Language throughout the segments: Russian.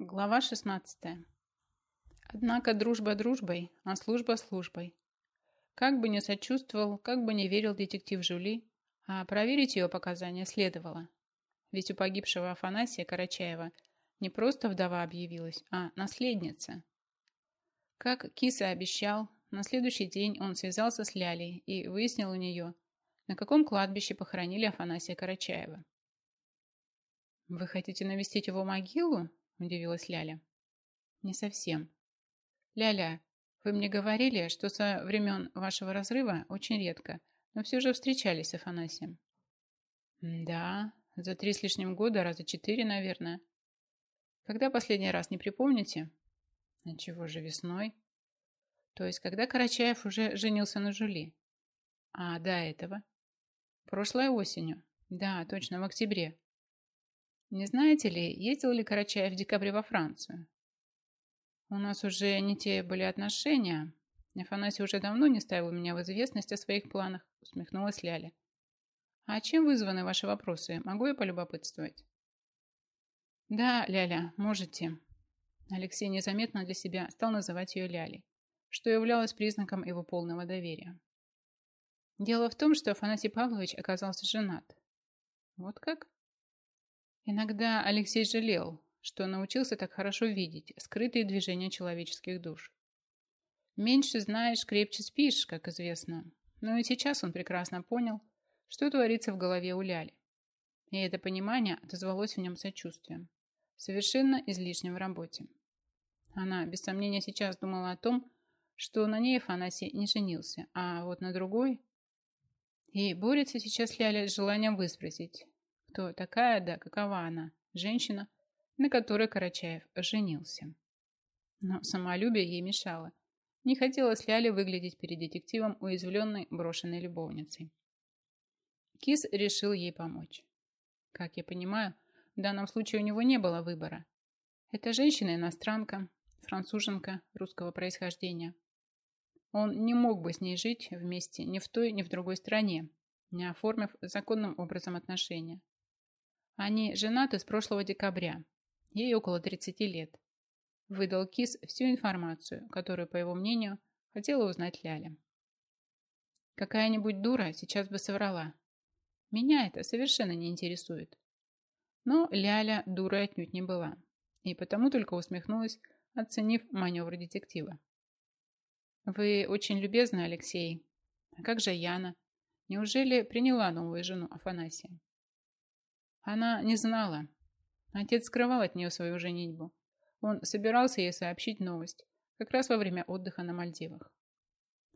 Глава 16. Однако дружба дружбой, а служба службой. Как бы не сочувствовал, как бы не верил детектив Жули, а проверить ее показания следовало. Ведь у погибшего Афанасия Карачаева не просто вдова объявилась, а наследница. Как Киса обещал, на следующий день он связался с Лялей и выяснил у нее, на каком кладбище похоронили Афанасия Карачаева. «Вы хотите навестить его могилу?» – удивилась Ляля. «Не совсем. Ляля, вы мне говорили, что со времен вашего разрыва очень редко, но все же встречались с Афанасием». «Да, за три с лишним года, раза четыре, наверное. Когда последний раз, не припомните?» «А чего же весной?» «То есть, когда Карачаев уже женился на Жули?» «А до этого?» «Прошлой осенью. Да, точно, в октябре. Не знаете ли, ездил ли Карачаев в декабре во Францию? У нас уже не те были отношения. Афанасий уже давно не ставил меня в известность о своих планах, усмехнулась Ляля. А чем вызваны ваши вопросы? Могу я полюбопытствовать? Да, Ляля, можете. Алексей незаметно для себя стал называть ее Лялей, что являлось признаком его полного доверия. Дело в том, что Афанасий Павлович оказался женат. Вот как? Иногда Алексей жалел, что научился так хорошо видеть скрытые движения человеческих душ. Меньше знаешь, крепче спишь, как известно. Но и сейчас он прекрасно понял, что творится в голове у Ляли. И это понимание отозвалось в нем сочувствием, совершенно излишним в работе. Она, без сомнения, сейчас думала о том, что на ней Афанасий не женился, а вот на другой... И борется сейчас Ляля с желанием выспросить, кто такая, да какова она, женщина, на которой Карачаев женился. Но самолюбие ей мешало. Не хотелось Ляли выглядеть перед детективом уязвленной брошенной любовницей. Кис решил ей помочь. Как я понимаю, в данном случае у него не было выбора. Это женщина-иностранка, француженка русского происхождения. Он не мог бы с ней жить вместе ни в той, ни в другой стране, не оформив законным образом отношения. Они женаты с прошлого декабря. Ей около 30 лет. Выдал Кис всю информацию, которую, по его мнению, хотела узнать Ляля. Какая-нибудь дура сейчас бы соврала. Меня это совершенно не интересует. Но Ляля дурой отнюдь не была. И потому только усмехнулась, оценив маневр детектива. «Вы очень любезны, Алексей. А как же Яна? Неужели приняла новую жену Афанасия?» Она не знала. Отец скрывал от нее свою женитьбу. Он собирался ей сообщить новость, как раз во время отдыха на Мальдивах.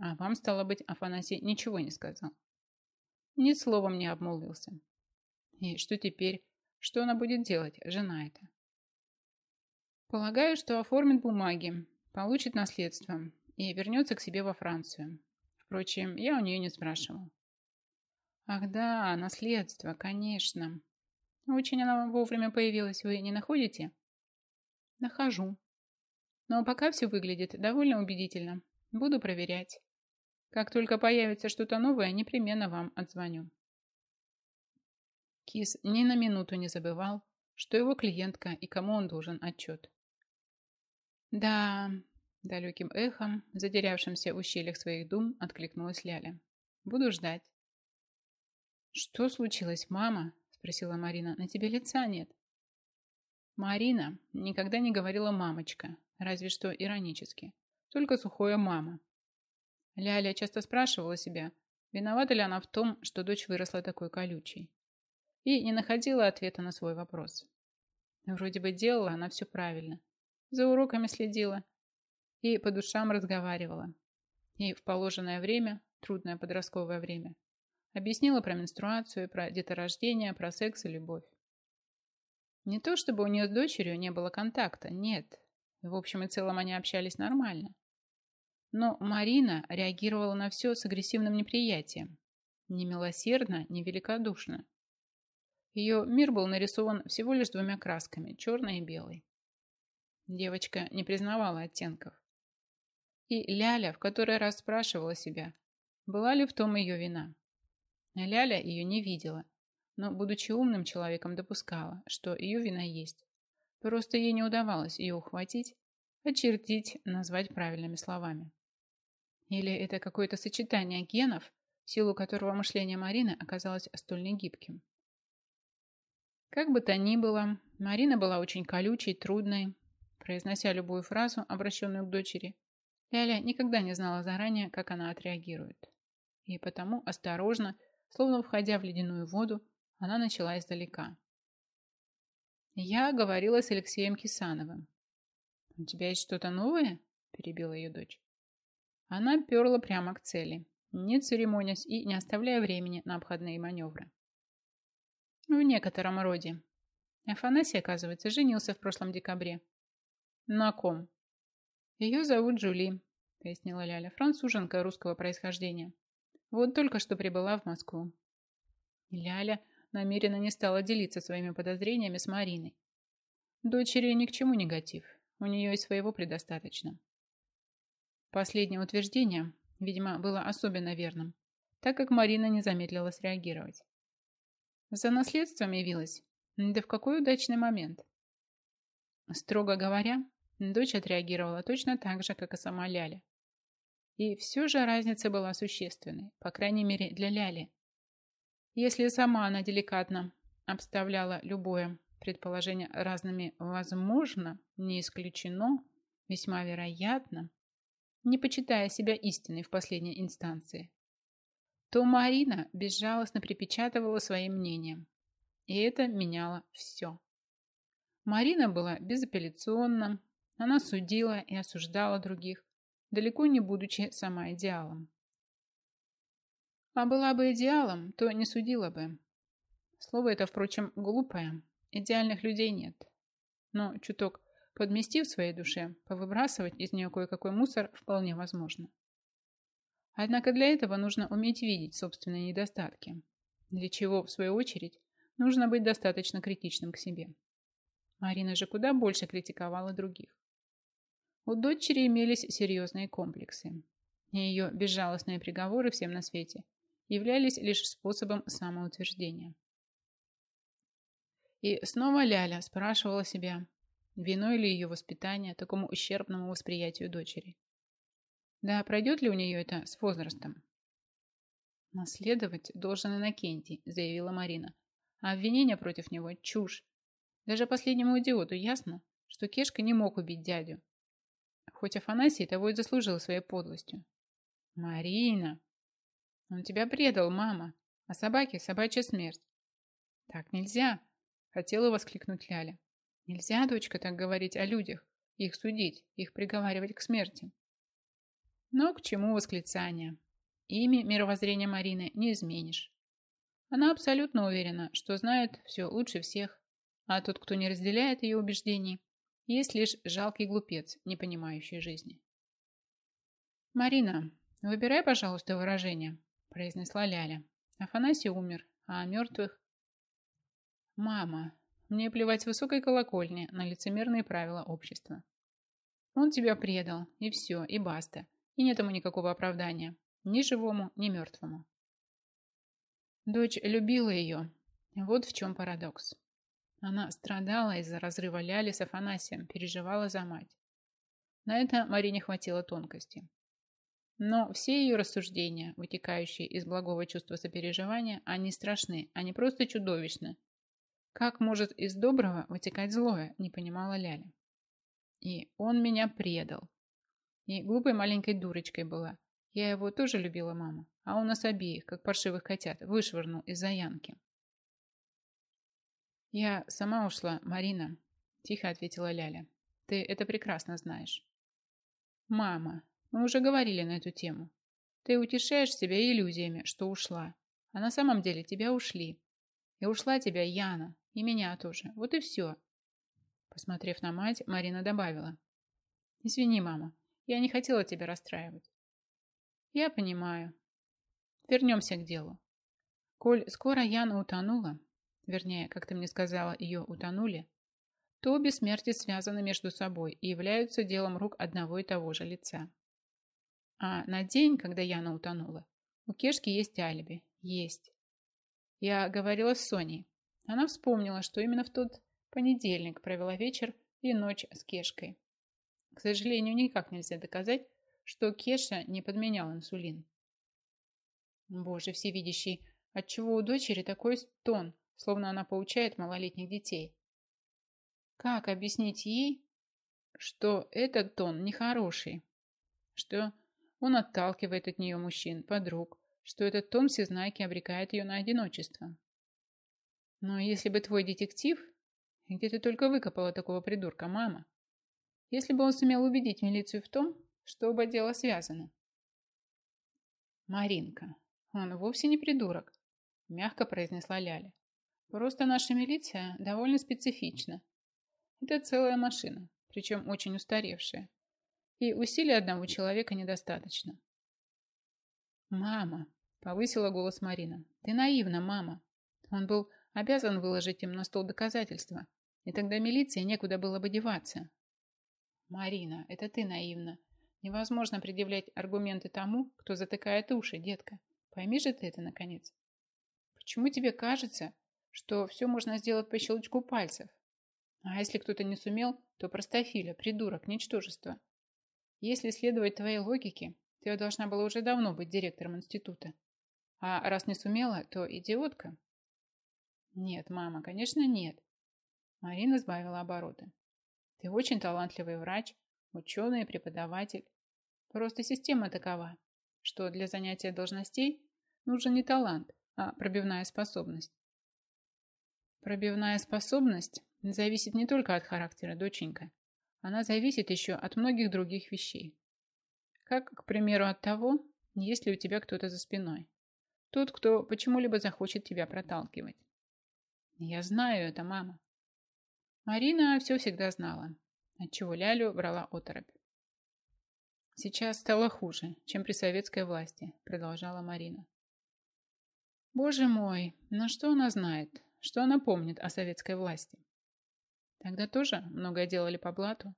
А вам, стало быть, Афанасий ничего не сказал. Ни словом не обмолвился. И что теперь? Что она будет делать, жена эта? Полагаю, что оформит бумаги, получит наследство и вернется к себе во Францию. Впрочем, я у нее не спрашивал. Ах да, наследство, конечно. Очень она вовремя появилась, вы не находите? Нахожу. Но пока все выглядит довольно убедительно. Буду проверять. Как только появится что-то новое, непременно вам отзвоню. Кис ни на минуту не забывал, что его клиентка и кому он должен отчет. Да, далеким эхом, затерявшимся в ущельях своих дум, откликнулась Ляля. Буду ждать. Что случилось, мама? Спросила Марина. «На тебе лица нет». Марина никогда не говорила «мамочка», разве что иронически. Только сухое «мама». Ляля часто спрашивала себя, виновата ли она в том, что дочь выросла такой колючей. И не находила ответа на свой вопрос. Вроде бы делала она все правильно. За уроками следила и по душам разговаривала. И в положенное время, трудное подростковое время, Объяснила про менструацию, про деторождение, про секс и любовь. Не то, чтобы у нее с дочерью не было контакта, нет. В общем и целом они общались нормально. Но Марина реагировала на все с агрессивным неприятием. Не милосердно, не великодушно. Ее мир был нарисован всего лишь двумя красками, черной и белой. Девочка не признавала оттенков. И Ляля в который раз спрашивала себя, была ли в том ее вина. Ляля ее не видела, но, будучи умным человеком, допускала, что ее вина есть. Просто ей не удавалось ее ухватить, очертить, назвать правильными словами. Или это какое-то сочетание генов, в силу которого мышление Марины оказалось столь негибким. Как бы то ни было, Марина была очень колючей, трудной. Произнося любую фразу, обращенную к дочери, Ляля никогда не знала заранее, как она отреагирует. И потому осторожно, словно входя в ледяную воду, она начала издалека. Я говорила с Алексеем Кисановым. «У тебя есть что-то новое?» – перебила ее дочь. Она перла прямо к цели, не церемонясь и не оставляя времени на обходные маневры. В некотором роде. Афанасий, оказывается, женился в прошлом декабре. На ком? Ее зовут Джули, пояснила Ляля, француженка русского происхождения. Вот только что прибыла в Москву. Ляля намеренно не стала делиться своими подозрениями с Мариной. Дочери ни к чему негатив, у нее и своего предостаточно. Последнее утверждение, видимо, было особенно верным, так как Марина не замедлила среагировать. За наследством явилась. Да в какой удачный момент. Строго говоря, дочь отреагировала точно так же, как и сама Ляля. И все же разница была существенной, по крайней мере для Ляли. Если сама она деликатно обставляла любое предположение разными «возможно», «не исключено», «весьма вероятно», не почитая себя истиной в последней инстанции, то Марина безжалостно припечатывала своим мнением. И это меняло все. Марина была безапелляционна, она судила и осуждала других, далеко не будучи сама идеалом. А была бы идеалом, то не судила бы. Слово это, впрочем, глупое. Идеальных людей нет. Но чуток подмести в своей душе, повыбрасывать из нее кое-какой мусор вполне возможно. Однако для этого нужно уметь видеть собственные недостатки, для чего, в свою очередь, нужно быть достаточно критичным к себе. Марина же куда больше критиковала других. У дочери имелись серьезные комплексы, ее безжалостные приговоры всем на свете являлись лишь способом самоутверждения. И снова Ляля спрашивала себя, виной ли ее воспитание такому ущербному восприятию дочери. Да пройдет ли у нее это с возрастом? Наследовать должен Иннокентий, заявила Марина. А обвинение против него – чушь. Даже последнему идиоту ясно, что Кешка не мог убить дядю. Хоть Афанасий того и заслужил своей подлостью. Марина! Он тебя предал, мама. А собаке собачья смерть. Так нельзя, хотела воскликнуть Ляля. Нельзя, дочка, так говорить о людях, их судить, их приговаривать к смерти. Но к чему восклицания? Ими мировоззрение Марины не изменишь. Она абсолютно уверена, что знает все лучше всех, а тот, кто не разделяет ее убеждений, есть лишь жалкий глупец, не понимающий жизни. «Марина, выбирай, пожалуйста, выражение», – произнесла Ляля. Афанасий умер, а о мертвых... «Мама, мне плевать с высокой колокольни на лицемерные правила общества. Он тебя предал, и все, и баста. И нет ему никакого оправдания. Ни живому, ни мертвому. Дочь любила ее. Вот в чем парадокс. Она страдала из-за разрыва Ляли с Афанасием, переживала за мать. На это Марине хватило тонкости. Но все ее рассуждения, вытекающие из благого чувства сопереживания, они страшны, они просто чудовищны. Как может из доброго вытекать злое, не понимала Ляля. И он меня предал. И глупой маленькой дурочкой была. Я его тоже любила, мама. А у нас обеих, как паршивых котят, вышвырнул из-за Янки. Я сама ушла, Марина, тихо ответила Ляля. Ты это прекрасно знаешь. Мама, мы уже говорили на эту тему. Ты утешаешь себя иллюзиями, что ушла. А на самом деле тебя ушли. И ушла тебя Яна, и меня тоже. Вот и все. Посмотрев на мать, Марина добавила. Извини, мама, я не хотела тебя расстраивать. Я понимаю. Вернемся к делу. Коль скоро Яна утонула, вернее, как ты мне сказала, ее утонули, то обе смерти связаны между собой и являются делом рук одного и того же лица. А на день, когда Яна утонула, у Кешки есть алиби. Есть. Я говорила с Соней. Она вспомнила, что именно в тот понедельник провела вечер и ночь с Кешкой. К сожалению, никак нельзя доказать, что Кеша не подменял инсулин. Боже всевидящий, отчего у дочери такой тон, словно она поучает малолетних детей? Как объяснить ей, что этот тон нехороший? Что он отталкивает от нее мужчин, подруг, что этот тон всезнайки обрекает ее на одиночество? Но если бы твой детектив... Где ты только выкопала такого придурка, мама? Если бы он сумел убедить милицию в том, что оба дела связаны. Маринка, он вовсе не придурок, мягко произнесла Ляля. Просто наша милиция довольно специфична. Это целая машина, причем очень устаревшая. И усилий одного человека недостаточно. «Мама!» – повысила голос Марина. «Ты наивна, мама!» Он был обязан выложить им на стол доказательства, и тогда милиции некуда было бы деваться. «Марина, это ты наивна. Невозможно предъявлять аргументы тому, кто затыкает уши, детка. Пойми же ты это, наконец. Почему тебе кажется, что все можно сделать по щелчку пальцев? А если кто-то не сумел, то простофиля, придурок, ничтожество. Если следовать твоей логике, ты должна была уже давно быть директором института. А раз не сумела, то идиотка. Нет, мама, конечно, нет. Марина сбавила обороты. Ты очень талантливый врач, ученый преподаватель. Просто система такова, что для занятия должностей нужен не талант, а пробивная способность. Пробивная способность зависит не только от характера, доченька. Она зависит еще от многих других вещей. Как, к примеру, от того, есть ли у тебя кто-то за спиной. Тот, кто почему-либо захочет тебя проталкивать. Я знаю это, мама. Марина все всегда знала, отчего Лялю брала оторопь. Сейчас стало хуже, чем при советской власти, продолжала Марина. Боже мой, на что она знает? Что она помнит о советской власти? Тогда тоже многое делали по блату,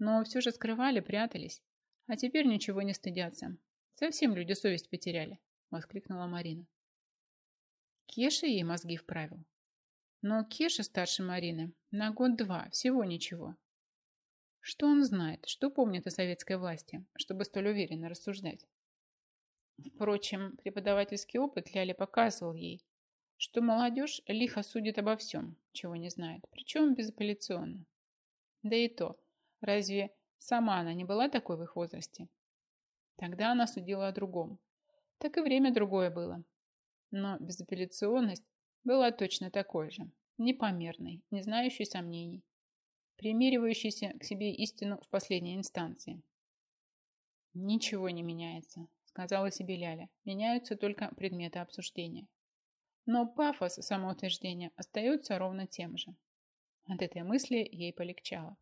но все же скрывали, прятались, а теперь ничего не стыдятся. Совсем люди совесть потеряли, воскликнула Марина. Кеша ей мозги вправил. Но Кеша старше Марины на год-два, всего ничего. Что он знает, что помнит о советской власти, чтобы столь уверенно рассуждать? Впрочем, преподавательский опыт Ляли показывал ей, что молодежь лихо судит обо всем, чего не знает, причем безапелляционно. Да и то, разве сама она не была такой в их возрасте? Тогда она судила о другом. Так и время другое было. Но безапелляционность была точно такой же, непомерной, не знающей сомнений, примиривающейся к себе истину в последней инстанции. «Ничего не меняется», — сказала себе Ляля. «Меняются только предметы обсуждения». Но пафос самоутверждения остается ровно тем же. От этой мысли ей полегчало.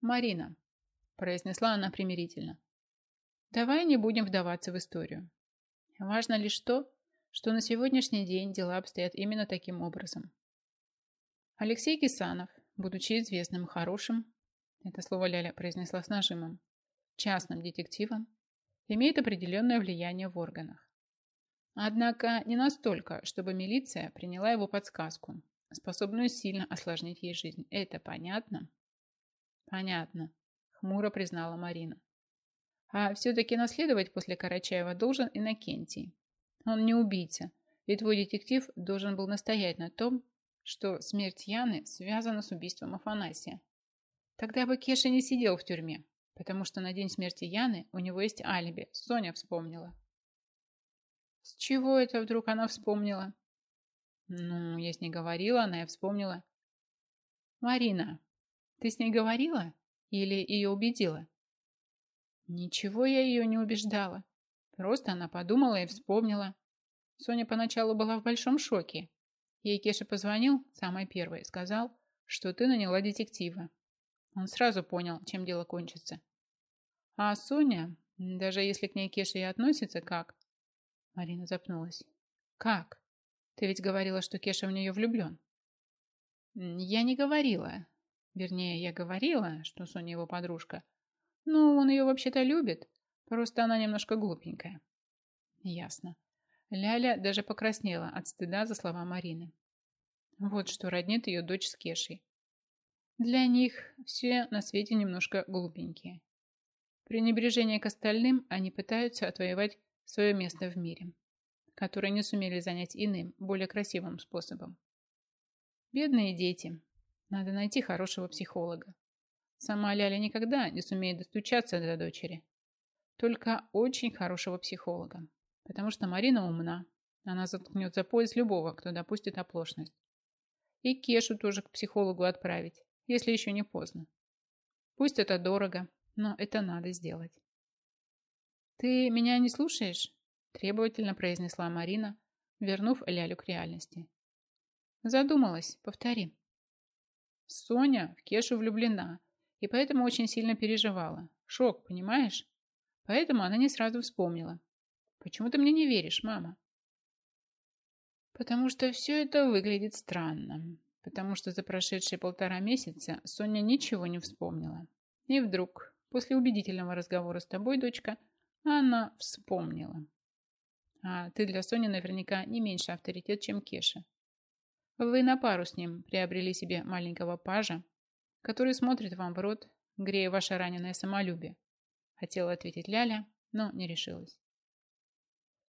«Марина», – произнесла она примирительно, – «давай не будем вдаваться в историю. Важно лишь то, что на сегодняшний день дела обстоят именно таким образом. Алексей Кисанов, будучи известным хорошим, это слово Ляля произнесла с нажимом, частным детективом, имеет определенное влияние в органах. Однако не настолько, чтобы милиция приняла его подсказку, способную сильно осложнить ей жизнь. Это понятно? Понятно, хмуро признала Марина. А все-таки наследовать после Карачаева должен Иннокентий. Он не убийца, и твой детектив должен был настоять на том, что смерть Яны связана с убийством Афанасия. Тогда бы Кеша не сидел в тюрьме, потому что на день смерти Яны у него есть алиби, Соня вспомнила. С чего это вдруг она вспомнила? Ну, я с ней говорила, она и вспомнила. Марина, ты с ней говорила или ее убедила? Ничего я ее не убеждала. Просто она подумала и вспомнила. Соня поначалу была в большом шоке. Ей Кеша позвонил, самый первый, сказал, что ты наняла детектива. Он сразу понял, чем дело кончится. А Соня, даже если к ней Кеша и относится как... Марина запнулась. Как? Ты ведь говорила, что Кеша в нее влюблен. Я не говорила. Вернее, я говорила, что Соня его подружка. Ну, он ее вообще-то любит. Просто она немножко глупенькая. Ясно. Ляля даже покраснела от стыда за слова Марины. Вот что роднит ее дочь с Кешей. Для них все на свете немножко глупенькие. Пренебрежение к остальным они пытаются отвоевать свое место в мире, которое не сумели занять иным, более красивым способом. Бедные дети. Надо найти хорошего психолога. Сама Ляля никогда не сумеет достучаться до дочери. Только очень хорошего психолога. Потому что Марина умна. Она заткнет за пояс любого, кто допустит оплошность. И Кешу тоже к психологу отправить если еще не поздно. Пусть это дорого, но это надо сделать. «Ты меня не слушаешь?» – требовательно произнесла Марина, вернув Лялю к реальности. Задумалась. Повтори. Соня в Кешу влюблена, и поэтому очень сильно переживала. Шок, понимаешь? Поэтому она не сразу вспомнила. Почему ты мне не веришь, мама? Потому что все это выглядит странно потому что за прошедшие полтора месяца Соня ничего не вспомнила. И вдруг, после убедительного разговора с тобой, дочка, она вспомнила. А ты для Сони наверняка не меньше авторитет, чем Кеша. Вы на пару с ним приобрели себе маленького пажа, который смотрит вам в рот, грея ваше раненое самолюбие. Хотела ответить Ляля, но не решилась.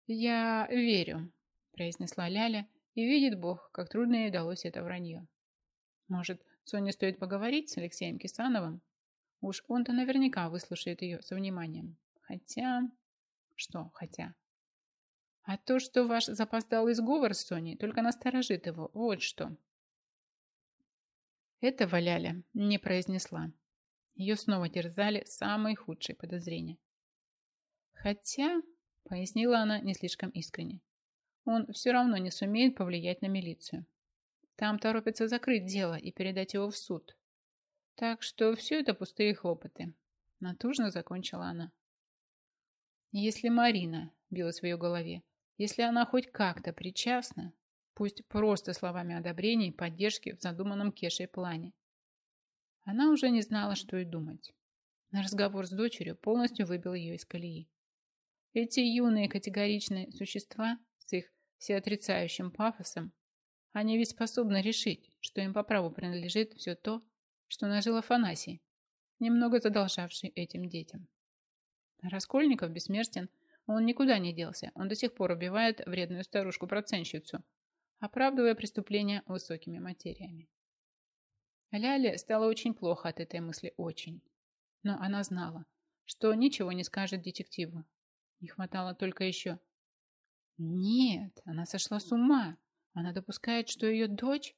«Я верю», – произнесла Ляля, и видит Бог, как трудно ей удалось это вранье. Может, Соне стоит поговорить с Алексеем Кисановым? Уж он-то наверняка выслушает ее со вниманием. Хотя... Что хотя? А то, что ваш запоздалый сговор с Соней, только насторожит его. Вот что. Этого Ляля не произнесла. Ее снова терзали самые худшие подозрения. Хотя, пояснила она не слишком искренне, он все равно не сумеет повлиять на милицию. Там торопятся закрыть дело и передать его в суд. Так что все это пустые хлопоты. Натужно закончила она. Если Марина, билась в ее голове, если она хоть как-то причастна, пусть просто словами одобрения и поддержки в задуманном Кешей плане. Она уже не знала, что и думать. Разговор с дочерью полностью выбил ее из колеи. Эти юные категоричные существа с их всеотрицающим пафосом, они ведь способны решить, что им по праву принадлежит все то, что нажил Афанасий, немного задолжавший этим детям. Раскольников бессмертен, он никуда не делся, он до сих пор убивает вредную старушку-проценщицу, оправдывая преступления высокими материями. Ляле стало очень плохо от этой мысли, очень. Но она знала, что ничего не скажет детективу. Не хватало только еще нет, она сошла с ума. Она допускает, что ее дочь...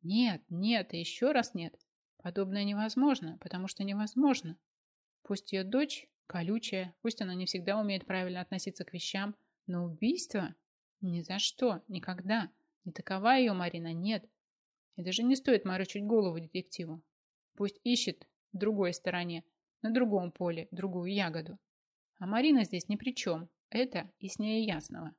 Нет, нет и еще раз нет. Подобное невозможно, потому что невозможно. Пусть ее дочь колючая, пусть она не всегда умеет правильно относиться к вещам, но убийство? Ни за что, никогда. Не такова ее Марина, нет. И даже не стоит морочить голову детективу. Пусть ищет в другой стороне, на другом поле, другую ягоду. А Марина здесь ни при чем. Это ней ясного.